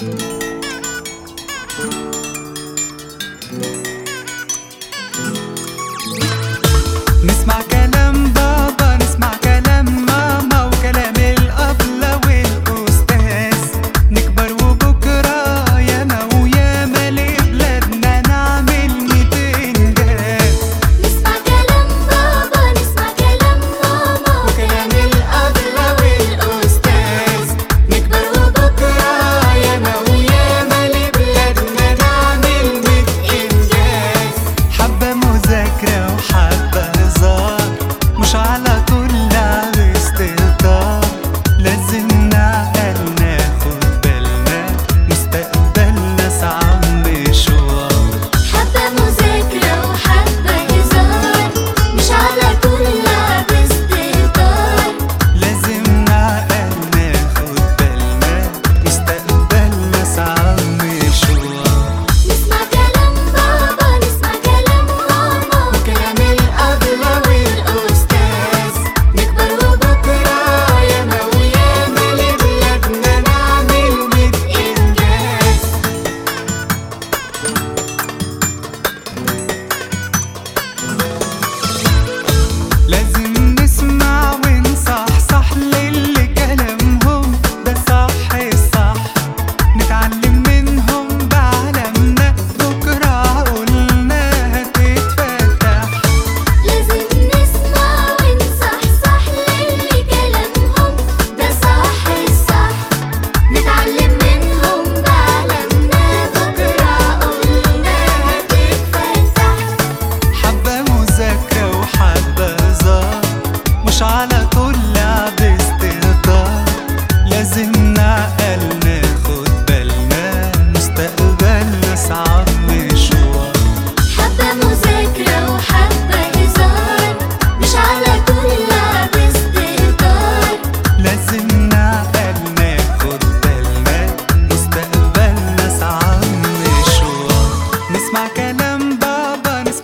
Miss my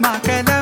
i can't